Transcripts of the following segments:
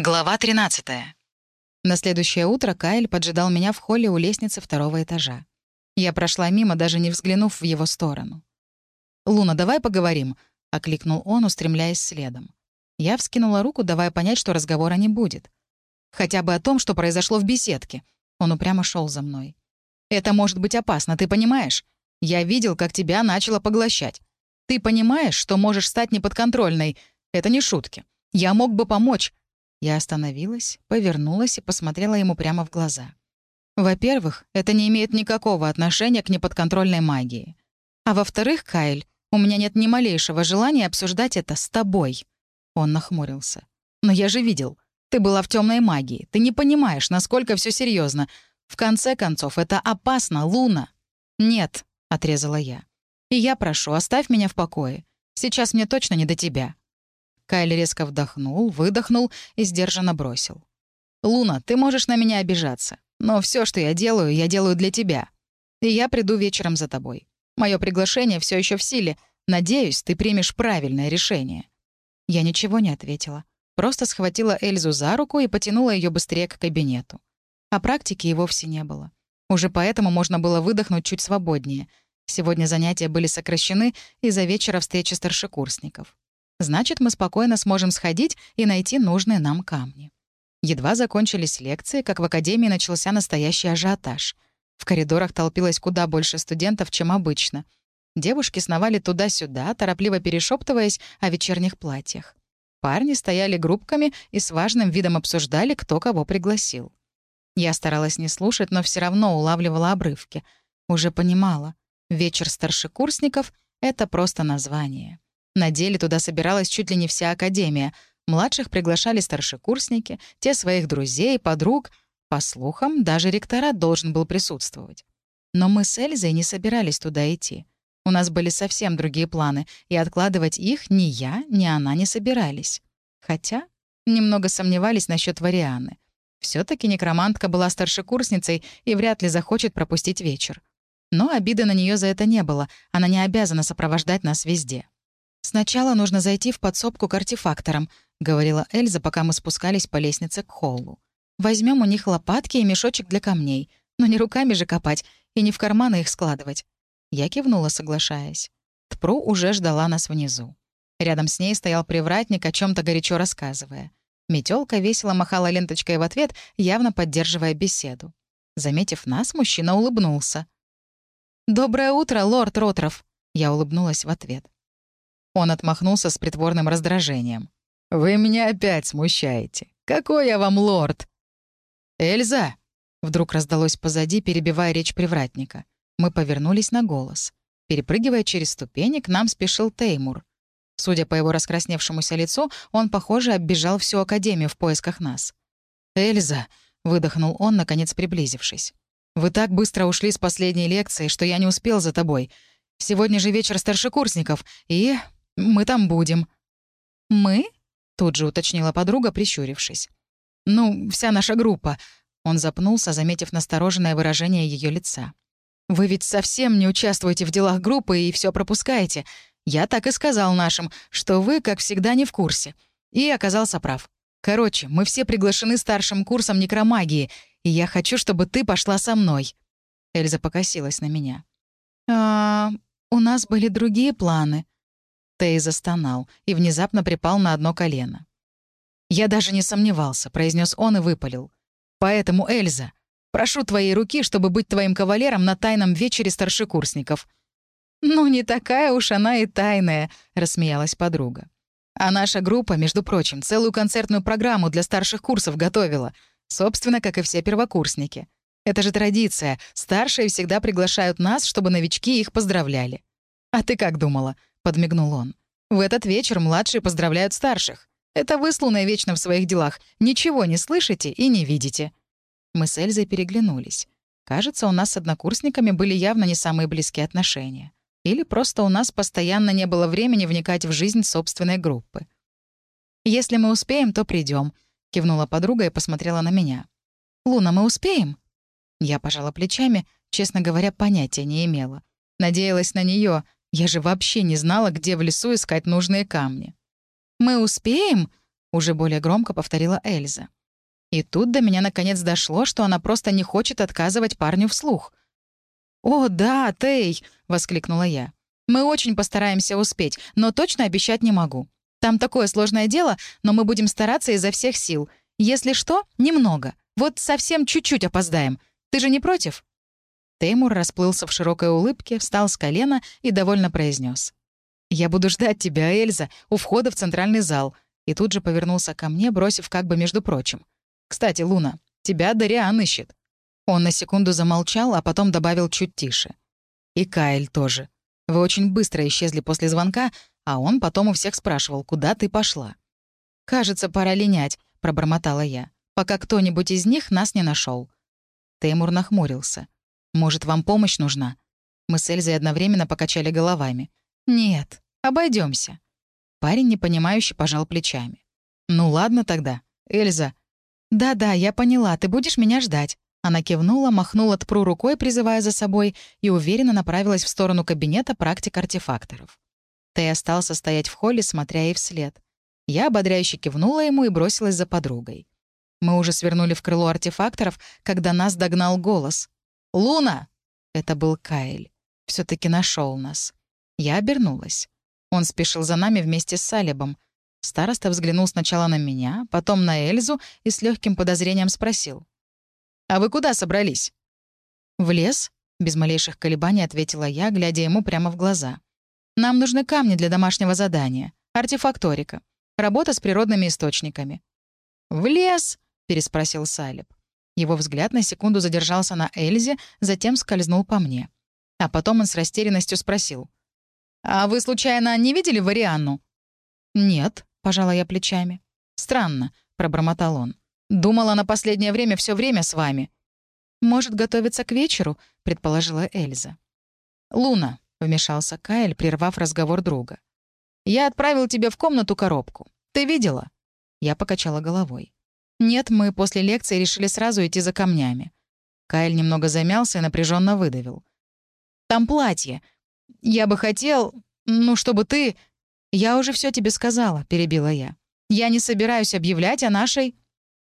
Глава 13. На следующее утро Кайл поджидал меня в холле у лестницы второго этажа. Я прошла мимо, даже не взглянув в его сторону. «Луна, давай поговорим», — окликнул он, устремляясь следом. Я вскинула руку, давая понять, что разговора не будет. Хотя бы о том, что произошло в беседке. Он упрямо шел за мной. «Это может быть опасно, ты понимаешь? Я видел, как тебя начало поглощать. Ты понимаешь, что можешь стать неподконтрольной. Это не шутки. Я мог бы помочь, я остановилась, повернулась и посмотрела ему прямо в глаза. Во-первых, это не имеет никакого отношения к неподконтрольной магии. А во-вторых, Кайл, у меня нет ни малейшего желания обсуждать это с тобой. Он нахмурился. Но я же видел. Ты была в темной магии. Ты не понимаешь, насколько все серьезно. В конце концов, это опасно, Луна. Нет, отрезала я. И я прошу, оставь меня в покое. Сейчас мне точно не до тебя. Кайли резко вдохнул, выдохнул и сдержанно бросил. «Луна, ты можешь на меня обижаться, но все, что я делаю, я делаю для тебя. И я приду вечером за тобой. Мое приглашение все еще в силе. Надеюсь, ты примешь правильное решение». Я ничего не ответила. Просто схватила Эльзу за руку и потянула ее быстрее к кабинету. А практики и вовсе не было. Уже поэтому можно было выдохнуть чуть свободнее. Сегодня занятия были сокращены из-за вечера встречи старшекурсников. Значит, мы спокойно сможем сходить и найти нужные нам камни. Едва закончились лекции, как в академии начался настоящий ажиотаж. В коридорах толпилось куда больше студентов, чем обычно. Девушки сновали туда-сюда, торопливо перешептываясь о вечерних платьях. Парни стояли группками и с важным видом обсуждали, кто кого пригласил. Я старалась не слушать, но все равно улавливала обрывки. Уже понимала. Вечер старшекурсников — это просто название. На деле туда собиралась чуть ли не вся академия. Младших приглашали старшекурсники, те своих друзей, подруг. По слухам, даже ректорат должен был присутствовать. Но мы с Эльзой не собирались туда идти. У нас были совсем другие планы, и откладывать их ни я, ни она не собирались. Хотя немного сомневались насчет Варианы. все таки некромантка была старшекурсницей и вряд ли захочет пропустить вечер. Но обиды на нее за это не было, она не обязана сопровождать нас везде. «Сначала нужно зайти в подсобку к артефакторам», — говорила Эльза, пока мы спускались по лестнице к холлу. Возьмем у них лопатки и мешочек для камней. Но не руками же копать и не в карманы их складывать». Я кивнула, соглашаясь. Тпру уже ждала нас внизу. Рядом с ней стоял привратник, о чем то горячо рассказывая. Метелка весело махала ленточкой в ответ, явно поддерживая беседу. Заметив нас, мужчина улыбнулся. «Доброе утро, лорд Ротров!» Я улыбнулась в ответ. Он отмахнулся с притворным раздражением. «Вы меня опять смущаете. Какой я вам лорд?» «Эльза!» — вдруг раздалось позади, перебивая речь привратника. Мы повернулись на голос. Перепрыгивая через ступени, к нам спешил Теймур. Судя по его раскрасневшемуся лицу, он, похоже, оббежал всю Академию в поисках нас. «Эльза!» — выдохнул он, наконец приблизившись. «Вы так быстро ушли с последней лекции, что я не успел за тобой. Сегодня же вечер старшекурсников, и мы там будем». «Мы?» — тут же уточнила подруга, прищурившись. «Ну, вся наша группа». Он запнулся, заметив настороженное выражение ее лица. «Вы ведь совсем не участвуете в делах группы и все пропускаете. Я так и сказал нашим, что вы, как всегда, не в курсе. И оказался прав. Короче, мы все приглашены старшим курсом некромагии, и я хочу, чтобы ты пошла со мной». Эльза покосилась на меня. «А у нас были другие планы», Тей застонал и внезапно припал на одно колено. «Я даже не сомневался», — произнес он и выпалил. «Поэтому, Эльза, прошу твоей руки, чтобы быть твоим кавалером на тайном вечере старшекурсников». «Ну, не такая уж она и тайная», — рассмеялась подруга. «А наша группа, между прочим, целую концертную программу для старших курсов готовила. Собственно, как и все первокурсники. Это же традиция. Старшие всегда приглашают нас, чтобы новички их поздравляли. А ты как думала? — подмигнул он. «В этот вечер младшие поздравляют старших. Это вы с Луной вечно в своих делах. Ничего не слышите и не видите». Мы с Эльзой переглянулись. Кажется, у нас с однокурсниками были явно не самые близкие отношения. Или просто у нас постоянно не было времени вникать в жизнь собственной группы. «Если мы успеем, то придем, кивнула подруга и посмотрела на меня. «Луна, мы успеем?» Я пожала плечами, честно говоря, понятия не имела. Надеялась на нее, я же вообще не знала, где в лесу искать нужные камни. «Мы успеем?» — уже более громко повторила Эльза. И тут до меня наконец дошло, что она просто не хочет отказывать парню вслух. «О, да, Тей!» — воскликнула я. «Мы очень постараемся успеть, но точно обещать не могу. Там такое сложное дело, но мы будем стараться изо всех сил. Если что, немного. Вот совсем чуть-чуть опоздаем. Ты же не против?» Теймур расплылся в широкой улыбке, встал с колена и довольно произнес: «Я буду ждать тебя, Эльза, у входа в центральный зал». И тут же повернулся ко мне, бросив как бы между прочим. «Кстати, Луна, тебя Дариан ищет». Он на секунду замолчал, а потом добавил чуть тише. «И Каэль тоже. Вы очень быстро исчезли после звонка, а он потом у всех спрашивал, куда ты пошла. «Кажется, пора линять», — пробормотала я, «пока кто-нибудь из них нас не нашел. Теймур нахмурился. «Может, вам помощь нужна?» Мы с Эльзой одновременно покачали головами. «Нет, обойдемся. Парень, непонимающе, пожал плечами. «Ну ладно тогда. Эльза». «Да-да, я поняла, ты будешь меня ждать». Она кивнула, махнула тпру рукой, призывая за собой, и уверенно направилась в сторону кабинета практик артефакторов. Тей остался стоять в холле, смотря ей вслед. Я ободряюще кивнула ему и бросилась за подругой. Мы уже свернули в крыло артефакторов, когда нас догнал голос. «Луна!» Это был Каэль. все таки нашел нас. Я обернулась. Он спешил за нами вместе с Салебом. Староста взглянул сначала на меня, потом на Эльзу и с легким подозрением спросил. «А вы куда собрались?» «В лес», — без малейших колебаний ответила я, глядя ему прямо в глаза. Нам нужны камни для домашнего задания. Артефакторика. Работа с природными источниками». «В лес?» — переспросил Салеб. Его взгляд на секунду задержался на Эльзе, затем скользнул по мне. А потом он с растерянностью спросил. «А вы, случайно, не видели Варианну?» «Нет», — пожала я плечами. «Странно», — пробормотал он. «Думала, на последнее время все время с вами». «Может, готовиться к вечеру?» — предположила Эльза. «Луна, — вмешался Кайл, прервав разговор друга. «Я отправил тебе в комнату коробку. Ты видела?» Я покачала головой. «Нет, мы после лекции решили сразу идти за камнями». Кайл немного замялся и напряженно выдавил. «Там платье. Я бы хотел... Ну, чтобы ты...» «Я уже все тебе сказала», — перебила я. «Я не собираюсь объявлять о нашей...»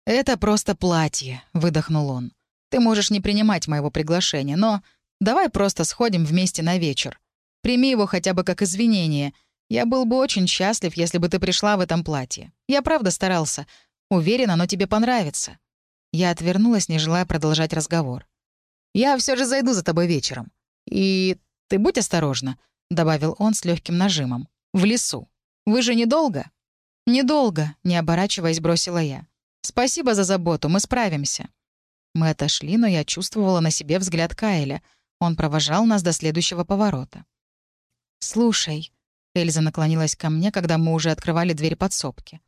«Это просто платье», — выдохнул он. «Ты можешь не принимать моего приглашения, но Давай просто сходим вместе на вечер. Прими его хотя бы как извинение. Я был бы очень счастлив, если бы ты пришла в этом платье. Я правда старался. Уверен, оно тебе понравится». Я отвернулась, не желая продолжать разговор. «Я все же зайду за тобой вечером. И ты будь осторожна», — добавил он с легким нажимом. «В лесу. Вы же недолго?» «Недолго», — не оборачиваясь, бросила я. «Спасибо за заботу, мы справимся». Мы отошли, но я чувствовала на себе взгляд Кайля — он провожал нас до следующего поворота. «Слушай», — Эльза наклонилась ко мне, когда мы уже открывали дверь подсобки.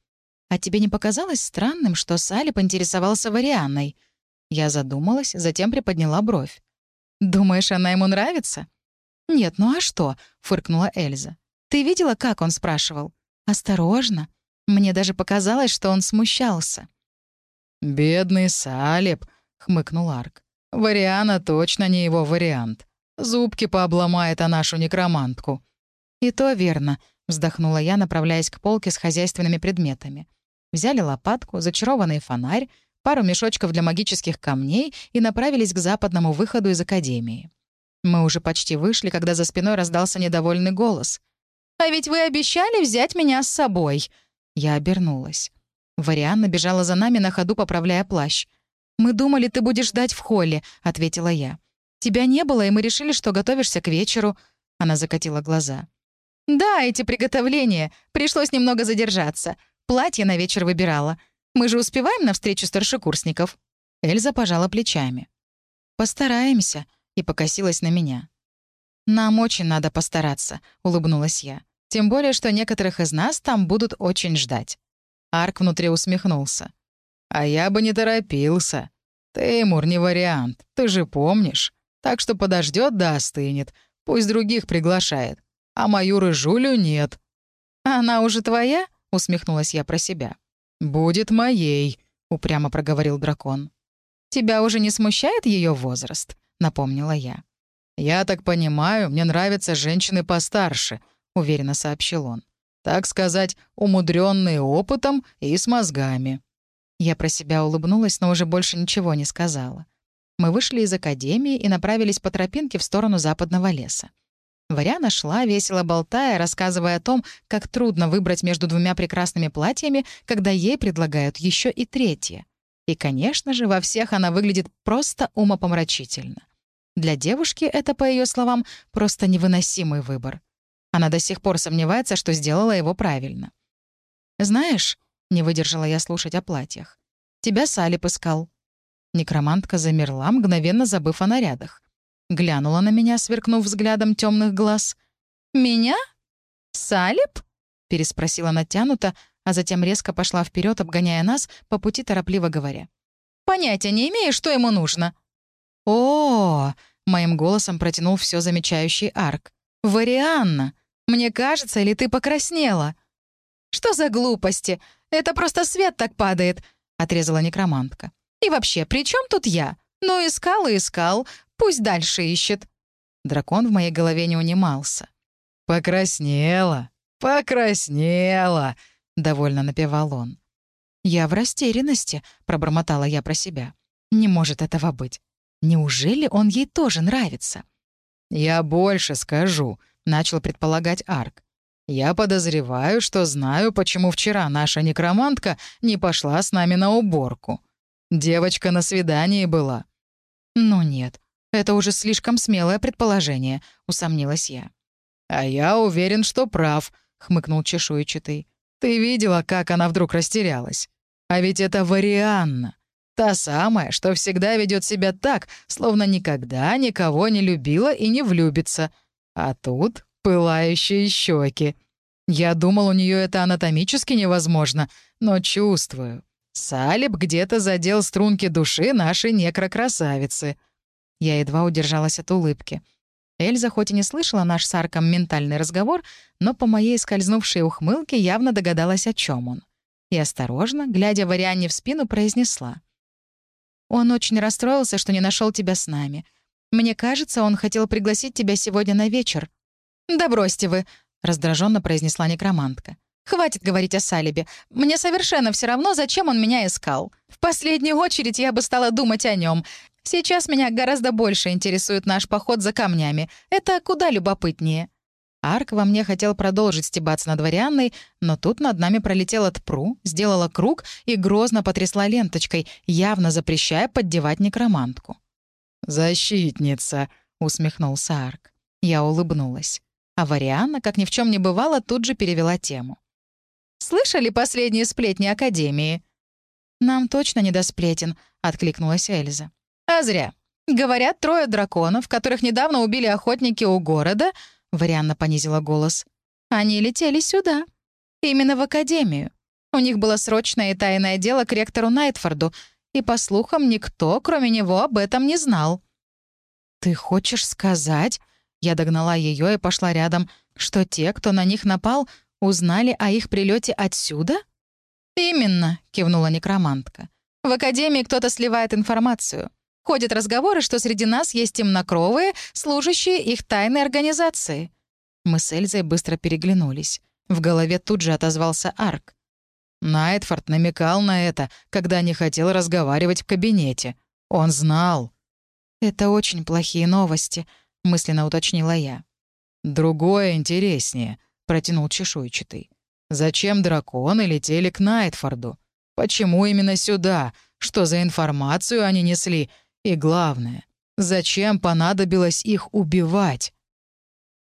«А тебе не показалось странным, что Салли поинтересовался Варианной?» Я задумалась, затем приподняла бровь. «Думаешь, она ему нравится?» «Нет, ну а что?» — фыркнула Эльза. «Ты видела, как он спрашивал?» «Осторожно. Мне даже показалось, что он смущался». «Бедный Салеб», — хмыкнул Арк. Вариана точно не его вариант. Зубки пообломает о нашу некромантку». «И то верно», — вздохнула я, направляясь к полке с хозяйственными предметами. Взяли лопатку, зачарованный фонарь, пару мешочков для магических камней и направились к западному выходу из академии. Мы уже почти вышли, когда за спиной раздался недовольный голос. «А ведь вы обещали взять меня с собой!» Я обернулась. Варианна бежала за нами на ходу, поправляя плащ — «Мы думали, ты будешь ждать в холле», — ответила я. «Тебя не было, и мы решили, что готовишься к вечеру». Она закатила глаза. «Да, эти приготовления. Пришлось немного задержаться. Платье на вечер выбирала. Мы же успеваем на встречу старшекурсников?» Эльза пожала плечами. «Постараемся», — и покосилась на меня. «Нам очень надо постараться», — улыбнулась я. «Тем более, что некоторых из нас там будут очень ждать». Арк внутри усмехнулся. А я бы не торопился. Теймур не вариант, ты же помнишь. Так что подождет да остынет. Пусть других приглашает. А мою рыжулю нет. «Она уже твоя?» — усмехнулась я про себя. «Будет моей», — упрямо проговорил дракон. «Тебя уже не смущает ее возраст?» — напомнила я. «Я так понимаю, мне нравятся женщины постарше», — уверенно сообщил он. Так сказать, умудренные опытом и с мозгами». Я про себя улыбнулась, но уже больше ничего не сказала. Мы вышли из академии и направились по тропинке в сторону западного леса. Варяна шла, весело болтая, рассказывая о том, как трудно выбрать между двумя прекрасными платьями, когда ей предлагают еще и третье. И, конечно же, во всех она выглядит просто умопомрачительно. Для девушки это, по ее словам, просто невыносимый выбор. Она до сих пор сомневается, что сделала его правильно. «Знаешь», — не выдержала я слушать о платьях, «тебя Салип искал». Некромантка замерла, мгновенно забыв о нарядах. Глянула на меня, сверкнув взглядом темных глаз. «Меня? Салип?» — переспросила натянуто, а затем резко пошла вперед, обгоняя нас, по пути торопливо говоря. «Понятия не имею, что ему нужно». «О!», -о моим голосом протянул все замечающий Арк. «Варианна! Мне кажется, или ты покраснела?» «Что за глупости? Это просто свет так падает», — отрезала некромантка. «И вообще, при чем тут я? Ну, искал и искал. Пусть дальше ищет». Дракон в моей голове не унимался. «Покраснела, покраснела», — довольно напевал он. «Я в растерянности», — пробормотала я про себя. «Не может этого быть. Неужели он ей тоже нравится?» «Я больше скажу», — начал предполагать Арк. «Я подозреваю, что знаю, почему вчера наша некромантка не пошла с нами на уборку. Девочка на свидании была». «Ну нет, это уже слишком смелое предположение», — усомнилась я. «А я уверен, что прав», — хмыкнул чешуйчатый. «Ты видела, как она вдруг растерялась? А ведь это Варианна. Та самая, что всегда ведет себя так, словно никогда никого не любила и не влюбится. А тут пылающие щеки. Я думал, у нее это анатомически невозможно, но чувствую. Салиб где-то задел струнки души нашей некрокрасавицы. Я едва удержалась от улыбки. Эльза хоть и не слышала наш с Арком ментальный разговор, но по моей скользнувшей ухмылке явно догадалась, о чем он. И осторожно, глядя Варианне в спину, произнесла. Он очень расстроился, что не нашел тебя с нами. Мне кажется, он хотел пригласить тебя сегодня на вечер». «Да бросьте вы», — раздраженно произнесла некромантка. «Хватит говорить о Салибе. Мне совершенно все равно, зачем он меня искал. В последнюю очередь я бы стала думать о нем. Сейчас меня гораздо больше интересует наш поход за камнями. Это куда любопытнее». Арк во мне хотел продолжить стебаться над Варианной, но тут над нами пролетела Тпру, сделала круг и грозно потрясла ленточкой, явно запрещая поддевать некромантку. «Защитница», — усмехнулся Арк. Я улыбнулась. А Варианна, как ни в чем не бывало, тут же перевела тему. «Слышали последние сплетни Академии?» «Нам точно не до сплетен», — откликнулась Эльза. «А зря. Говорят, трое драконов, которых недавно убили охотники у города, Варианна понизила голос. «Они летели сюда. Именно в академию. У них было срочное и тайное дело к ректору Найтфорду, и, по слухам, никто, кроме него, об этом не знал». «Ты хочешь сказать...» Я догнала ее и пошла рядом, что те, кто на них напал, узнали о их прилете отсюда? «Именно», — кивнула некромантка. «В Академии кто-то сливает информацию. Ходят разговоры, что среди нас есть темнокровые, служащие их тайной организации. Мы с Эльзой быстро переглянулись. В голове тут же отозвался Арк. Найтфорд намекал на это, когда не хотел разговаривать в кабинете. Он знал. «Это очень плохие новости», — мысленно уточнила я. «Другое интереснее», — протянул чешуйчатый. «Зачем драконы летели к Найтфорду? Почему именно сюда? Что за информацию они несли? И главное, зачем понадобилось их убивать?